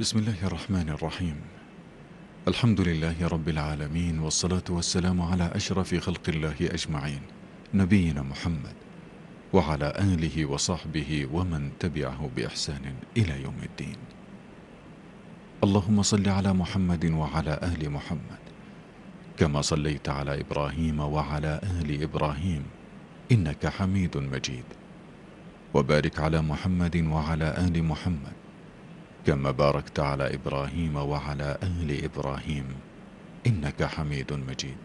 بسم الله الرحمن الرحيم. الحمد لله رب العالمين والصلاة والسلام على أشرف خلق الله أجمعين نبينا محمد وعلى آله وصحبه ومن تبعه بإحسان إلى يوم الدين. اللهم صل على محمد وعلى آل محمد كما صليت على إبراهيم وعلى آل إبراهيم إنك حميد مجيد. وبارك على محمد وعلى آل محمد كما باركت على إبراهيم وعلى آل إبراهيم إنك حميد مجيد.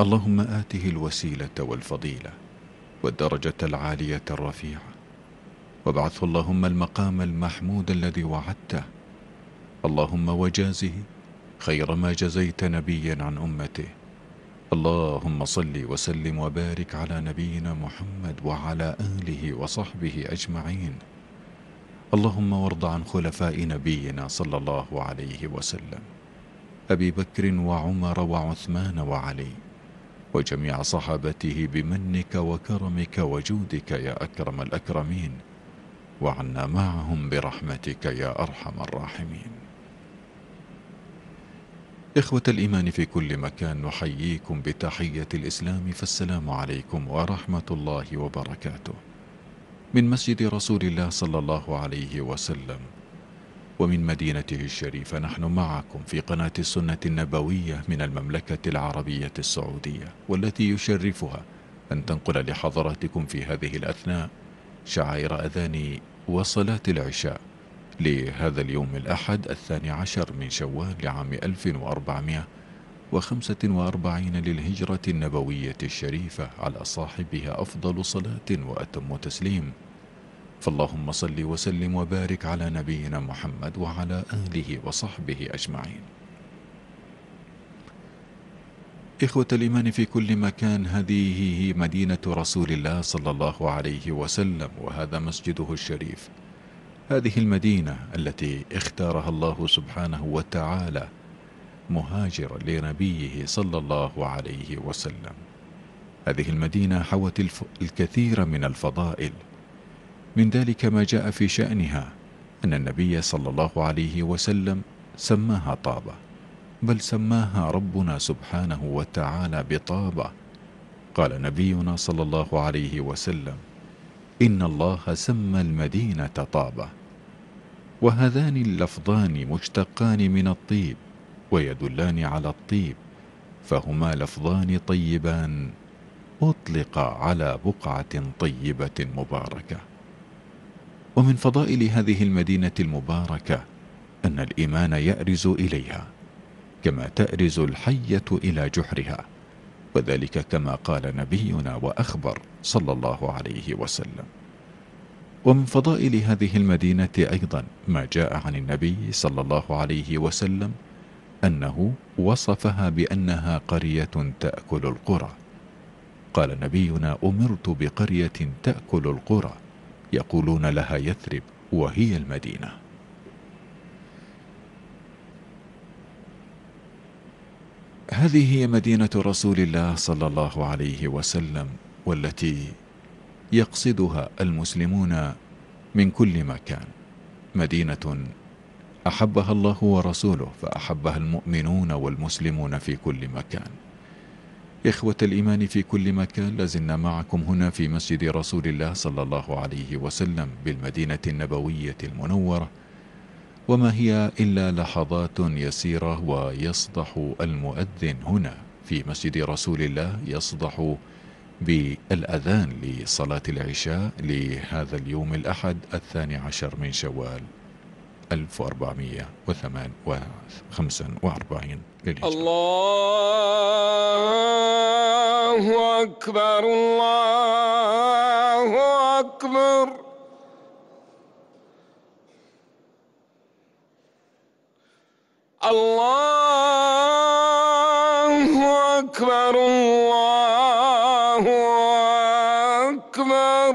اللهم آته الوسيلة والفضيلة والدرجة العالية الرفيعة. وابعثه اللهم المقام المحمود الذي وعدته. اللهم وجازه خير ما جزيت نبيا عن أمته. اللهم صل وسلم وبارك على نبينا محمد وعلى آله وصحبه أجمعين. اللهم وارض عن خلفاء نبينا صلى الله عليه وسلم أبي بكر وعمر وعثمان وعلي وجميع صحابته بمنك وكرمك وجودك يا أكرم الأكرمين وعنا معهم برحمتك يا أرحم الراحمين. إخوة الإيمان في كل مكان نحييكم بتحية الإسلام فالسلام عليكم ورحمة الله وبركاته. من مسجد رسول الله صلى الله عليه وسلم. ومن مدينته الشريفة نحن معكم في قناة السنة النبوية من المملكة العربية السعودية والتي يشرفها أن تنقل لحضراتكم في هذه الأثناء شعائر أذان وصلاة العشاء لهذا اليوم الأحد الثاني عشر من شوال لعام 1445 للهجرة النبوية الشريفة على صاحبها أفضل صلاة وأتم تسليم. فاللهم صل وسلم وبارك على نبينا محمد وعلى آله وصحبه أجمعين. إخوة الإيمان في كل مكان هذه هي مدينة رسول الله صلى الله عليه وسلم وهذا مسجده الشريف. هذه المدينة التي اختارها الله سبحانه وتعالى مهاجرا لنبيه صلى الله عليه وسلم. هذه المدينة حوت الكثير من الفضائل. من ذلك ما جاء في شأنها أن النبي صلى الله عليه وسلم سماها طابة بل سماها ربنا سبحانه وتعالى بطابة. قال نبينا صلى الله عليه وسلم إن الله سمى المدينة طابة. وهذان اللفظان مشتقان من الطيب ويدلان على الطيب فهما لفظان طيبان. أطلق على بقعة طيبة مباركة. ومن فضائل هذه المدينة المباركة أن الإيمان يأرز إليها كما تأرز الحية إلى جحرها وذلك كما قال نبينا وأخبر صلى الله عليه وسلم. ومن فضائل هذه المدينة أيضا ما جاء عن النبي صلى الله عليه وسلم أنه وصفها بأنها قرية تأكل القرى. قال نبينا أمرت بقرية تأكل القرى. يقولون لها يثرب وهي المدينة. هذه هي مدينة رسول الله صلى الله عليه وسلم والتي يقصدها المسلمون من كل مكان. مدينة أحبها الله ورسوله فأحبها المؤمنون والمسلمون في كل مكان. إخوة الإيمان في كل مكان لازلنا معكم هنا في مسجد رسول الله صلى الله عليه وسلم بالمدينة النبوية المنورة. وما هي إلا لحظات يسيرة ويصدح المؤذن هنا في مسجد رسول الله يصدح بالأذان لصلاة العشاء لهذا اليوم الأحد الثاني عشر من شوال. 1445 للهجرة. الله أكبر الله أكبر. الله أكبر الله أكبر.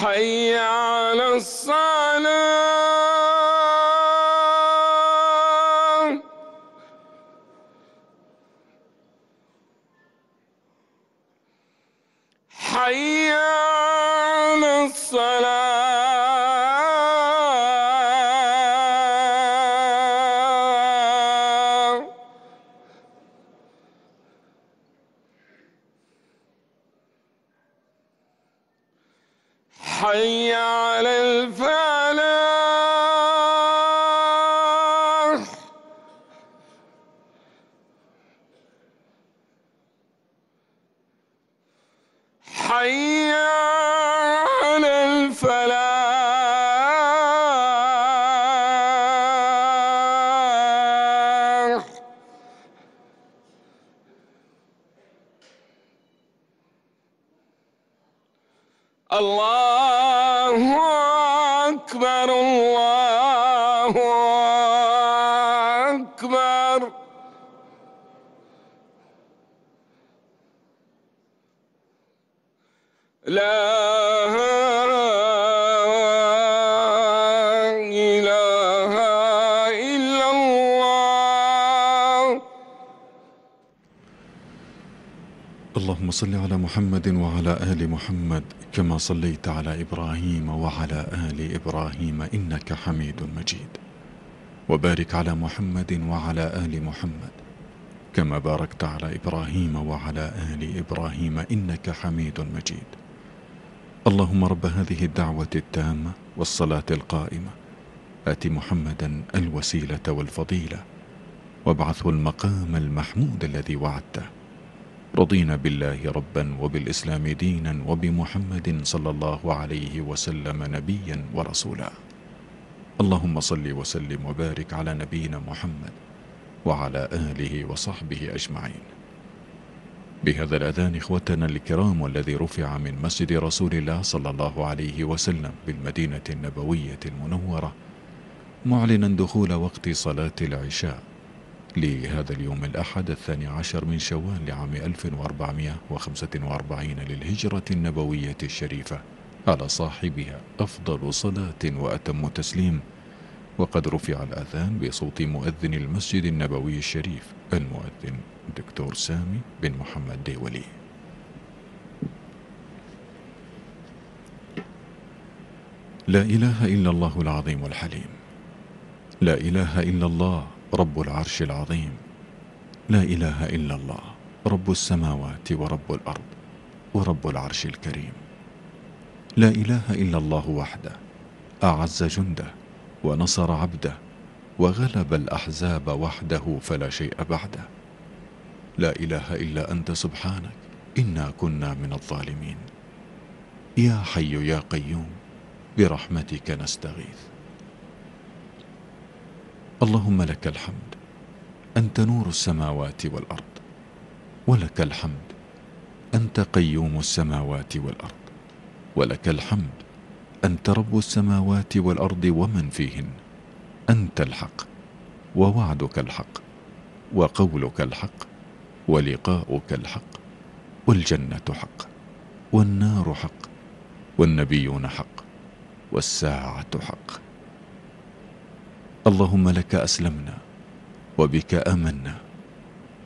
حي على الصلاة. على محمد وعلى آل محمد كما صليت على إبراهيم وعلى آل إبراهيم إنك حميد مجيد. وبارك على محمد وعلى آل محمد كما باركت على إبراهيم وعلى آل إبراهيم إنك حميد مجيد. اللهم رب هذه الدعوة التامة والصلاة القائمة. آت محمدا الوسيلة والفضيلة. وابعثه المقام المحمود الذي وعدته. رضينا بالله ربا وبالإسلام دينا وبمحمد صلى الله عليه وسلم نبيا ورسولا. اللهم صل وسلم وبارك على نبينا محمد وعلى آله وصحبه أجمعين. بهذا الأذان إخوتنا الكرام والذي رفع من مسجد رسول الله صلى الله عليه وسلم بالمدينة النبوية المنورة معلنا دخول وقت صلاة العشاء. لهذا اليوم الأحد الثاني عشر من شوال لعام 1445 للهجرة النبوية الشريفة على صاحبها أفضل صلاة وأتم تسليم. وقد رفع الأذان بصوت مؤذن المسجد النبوي الشريف. المؤذن دكتور سامي بن محمد ديولي لا إله إلا الله العظيم الحليم. لا إله إلا الله رب العرش العظيم. لا إله إلا الله رب السماوات ورب الأرض ورب العرش الكريم. لا إله إلا الله وحده أعز جنده ونصر عبده وغلب الأحزاب وحده فلا شيء بعده. لا إله إلا أنت سبحانك إنا كنا من الظالمين. يا حي يا قيوم برحمتك نستغيث. اللهم لك الحمد أنت نور السماوات والأرض ولك الحمد أنت قيوم السماوات والأرض ولك الحمد أنت رب السماوات والأرض ومن فيهن أنت الحق ووعدك الحق وقولك الحق ولقاؤك الحق والجنة حق والنار حق والنبيون حق والساعة حق. اللهم لك أسلمنا وبك آمنا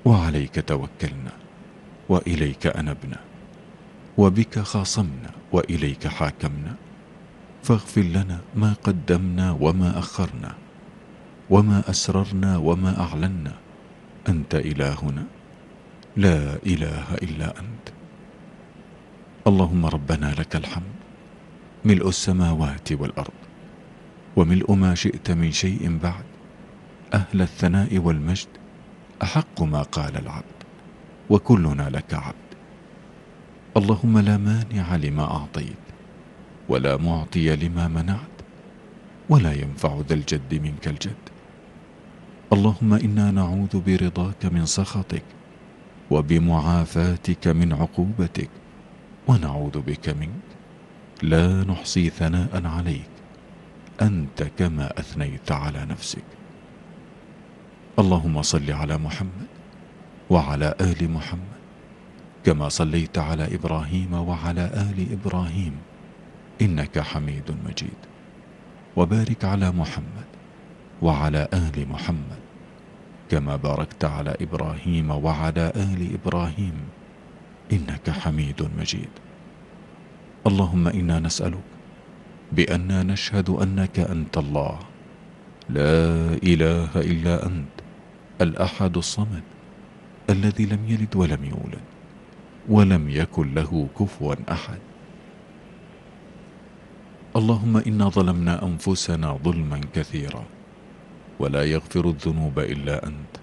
وعليك توكلنا وإليك أنبنا وبك خاصمنا وإليك حاكمنا فاغفر لنا ما قدمنا وما أخرنا وما أسررنا وما أعلنا أنت إلهنا لا إله إلا أنت اللهم ربنا لك الحمد ملء السماوات والأرض وملء ما شئت من شيء بعد. أهل الثناء والمجد أحق ما قال العبد وكلنا لك عبد. اللهم لا مانع لما أعطيت ولا معطي لما منعت ولا ينفع ذا الجد منك الجد. اللهم إنا نعوذ برضاك من سخطك وبمعافاتك من عقوبتك ونعوذ بك منك. لا نحصي ثناء عليك أنت كما أثنيت على نفسك. اللهم صل على محمد وعلى آل محمد كما صليت على إبراهيم وعلى آل إبراهيم إنك حميد مجيد. وبارك على محمد وعلى آل محمد كما باركت على إبراهيم وعلى آل إبراهيم إنك حميد مجيد. اللهم إنا نسألك بأننا نشهد أنك أنت الله. لا إله إلا أنت الأحد الصمد الذي لم يلد ولم يولد ولم يكن له كفوا أحد. اللهم إنا ظلمنا أنفسنا ظلما كثيرا ولا يغفر الذنوب إلا أنت.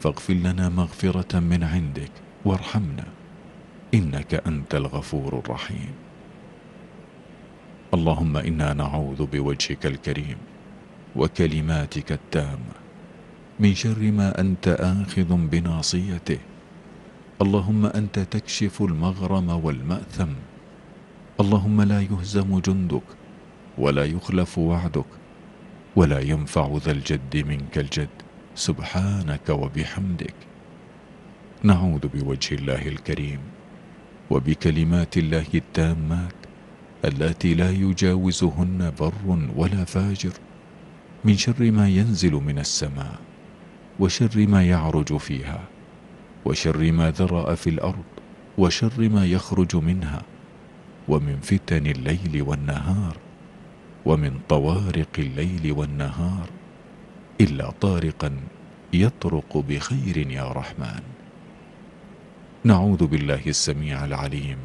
فاغفر لنا مغفرة من عندك وارحمنا إنك أنت الغفور الرحيم. اللهم إنا نعوذ بوجهك الكريم وكلماتك التامة. من شر ما أنت آخذ بناصيته. اللهم أنت تكشف المغرم والمأثم. اللهم لا يهزم جندك ولا يخلف وعدك ولا ينفع ذا الجد منك الجد. سبحانك وبحمدك. نعوذ بوجه الله الكريم وبكلمات الله التامات. التي لا يجاوزهن بر ولا فاجر من شر ما ينزل من السماء وشر ما يعرج فيها وشر ما ذرأ في الأرض وشر ما يخرج منها ومن فتن الليل والنهار ومن طوارق الليل والنهار إلا طارقا يطرق بخير يا رحمن. نعوذ بالله السميع العليم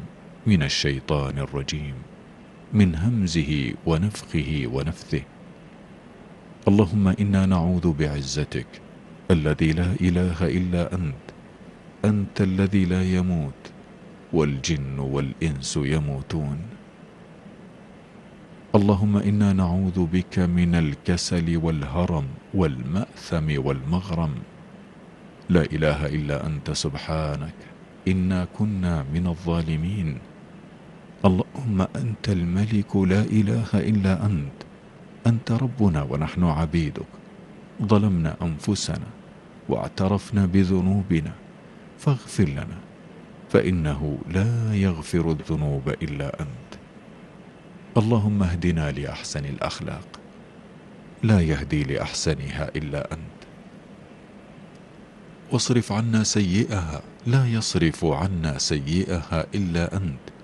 من الشيطان الرجيم. من همزه ونفخه ونفثه. اللهم إنا نعوذ بعزتك. الذي لا إله إلا أنت. أنت الذي لا يموت. والجن والإنس يموتون. اللهم إنا نعوذ بك من الكسل والهرم والمأثم والمغرم. لا إله إلا أنت سبحانك. إنا كنا من الظالمين. اللهم أنت الملك لا إله إلا أنت أنت ربنا ونحن عبيدك. ظلمنا أنفسنا واعترفنا بذنوبنا فاغفر لنا فإنه لا يغفر الذنوب إلا أنت. اللهم اهدنا لأحسن الأخلاق لا يهدي لأحسنها إلا أنت. واصرف عنا سيئها لا يصرف عنا سيئها إلا أنت.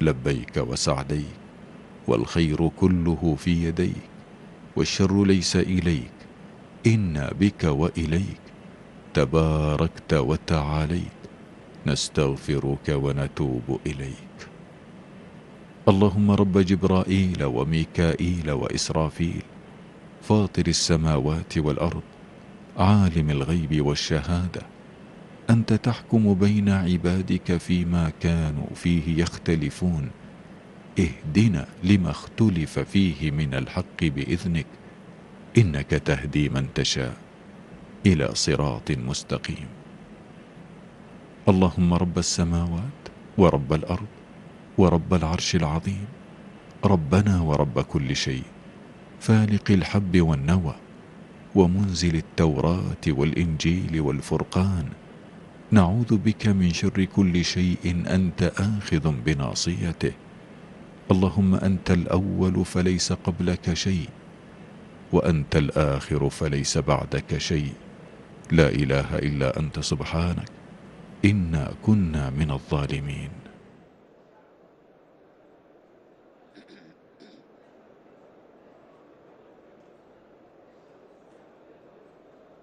لبيك وسعديك والخير كله في يديك والشر ليس إليك إنا بك وإليك تباركت وتعاليت نستغفرك ونتوب إليك. اللهم رب جبرائيل وميكائيل وإسرافيل فاطر السماوات والأرض عالم الغيب والشهادة أنت تحكم بين عبادك فيما كانوا فيه يختلفون. اهدنا لما اختلف فيه من الحق بإذنك إنك تهدي من تشاء إلى صراط مستقيم. اللهم رب السماوات ورب الأرض ورب العرش العظيم ربنا ورب كل شيء فالق الحب والنوى ومنزل التوراة والإنجيل والفرقان نعوذ بك من شر كل شيء أنت آخذ بناصيته. اللهم أنت الأول فليس قبلك شيء وأنت الآخر فليس بعدك شيء. لا إله إلا أنت سبحانك إنا كنا من الظالمين.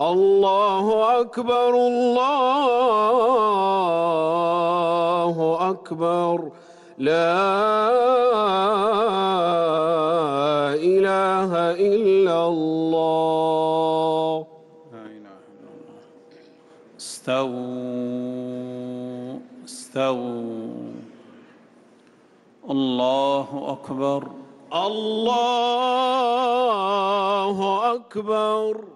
الله أكبر الله أكبر. لا إله إلا الله. استووا استووا. الله أكبر. الله أكبر.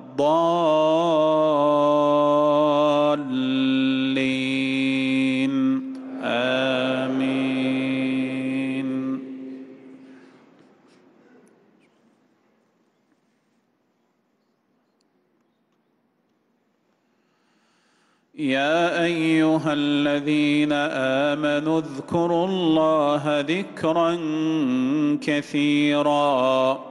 آمين. يا أيها الذين آمنوا اذكروا الله ذكرا كثيرا.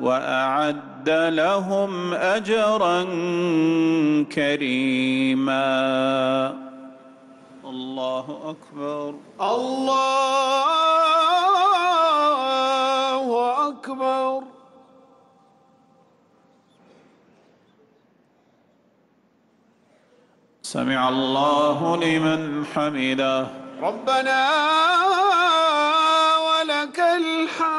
وأعد لهم أجرا كريما. الله أكبر. الله أكبر. سمع الله لمن حمده. ربنا ولك الحمد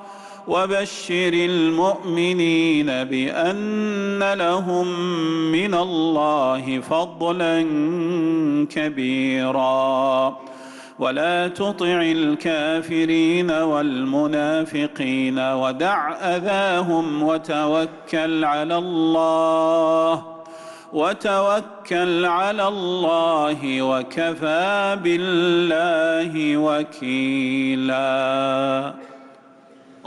وبشر المؤمنين بأن لهم من الله فضلا كبيرا. ولا تطع الكافرين والمنافقين ودع أذاهم وتوكل على الله وتوكل على الله وكفى بالله وكيلا.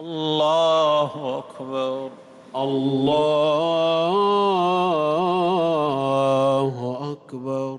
الله اكبر الله أكبر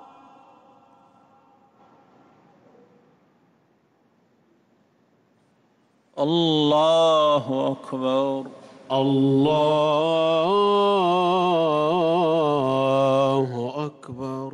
الله اكبر الله أكبر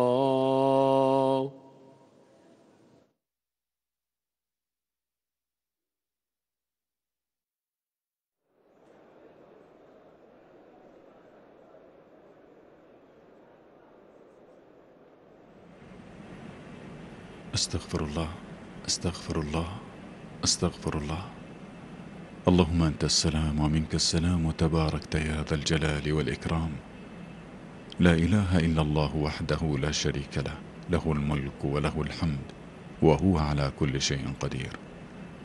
أستغفر الله أستغفر الله أستغفر الله. اللهم أنت السلام ومنك السلام وتباركت يا ذا الجلال والإكرام. لا إله إلا الله وحده لا شريك له له الملك وله الحمد وهو على كل شيء قدير.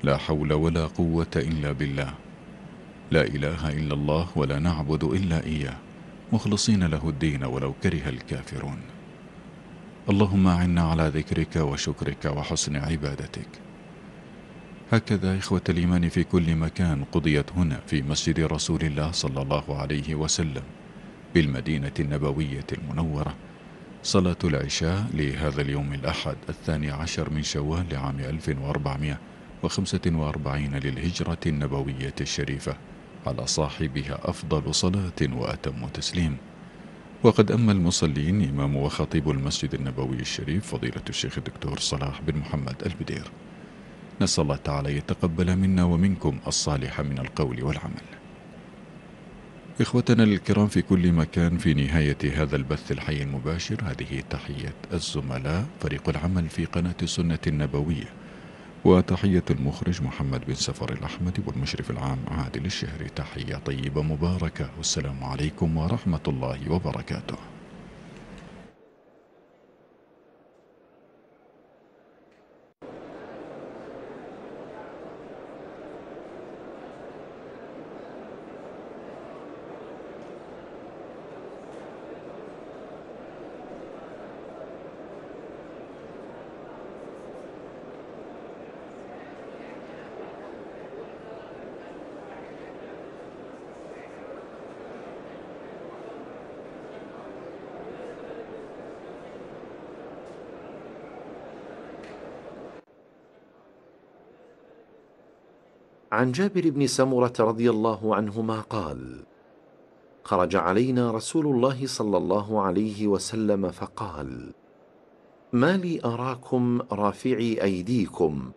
لا حول ولا قوة إلا بالله. لا إله إلا الله ولا نعبد إلا إياه. مخلصين له الدين ولو كره الكافرون. اللهم أعنا على ذكرك وشكرك وحسن عبادتك. هكذا إخوة الإيمان في كل مكان قضيت هنا في مسجد رسول الله صلى الله عليه وسلم بالمدينة النبوية المنورة صلاة العشاء لهذا اليوم الأحد الثاني عشر من شوال لعام 1445 للهجرة النبوية الشريفة على صاحبها أفضل صلاة وأتم تسليم. وقد أما المصلين إمام وخطيب المسجد النبوي الشريف فضيلة الشيخ الدكتور صلاح بن محمد البدير. نسأل الله تعالى يتقبل منا ومنكم الصالح من القول والعمل. إخوتنا الكرام في كل مكان في نهاية هذا البث الحي المباشر هذه تحية الزملاء فريق العمل في قناة السنة النبوية. وتحية المخرج محمد بن سفر الأحمد والمشرف العام عادل الشهري تحية طيبة مباركة والسلام عليكم ورحمة الله وبركاته. عن جابر بن سمرة رضي الله عنهما قال خرج علينا رسول الله صلى الله عليه وسلم فقال ما لي أراكم رافعي أيديكم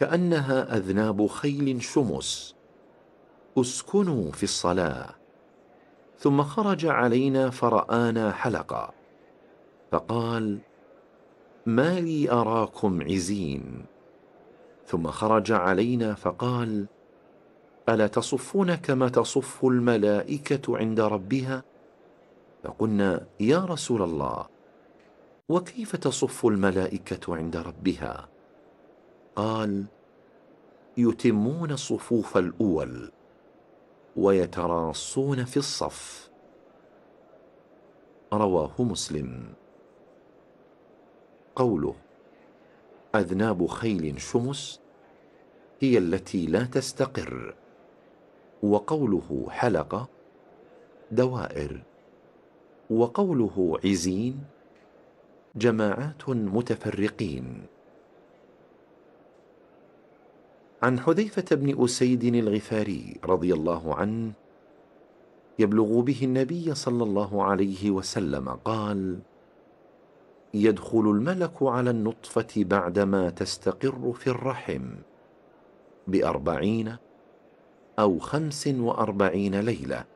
كأنها أذناب خيل شمس اسكنوا في الصلاة. ثم خرج علينا فرآنا حلقا فقال ما لي أراكم عزين. ثم خرج علينا فقال ألا تصفون كما تصف الملائكة عند ربها؟ فقلنا يا رسول الله وكيف تصف الملائكة عند ربها؟ قال يتمون الصفوف الأول ويتراصون في الصف. رواه مسلم. قوله أذناب خيل شمس هي التي لا تستقر وقوله حلقه دوائر وقوله عزين جماعات متفرقين. عن حذيفة بن أسيد الغفاري رضي الله عنه يبلغ به النبي صلى الله عليه وسلم قال يدخل الملك على النطفة بعدما تستقر في الرحم بأربعين أو خمس وأربعين ليلة.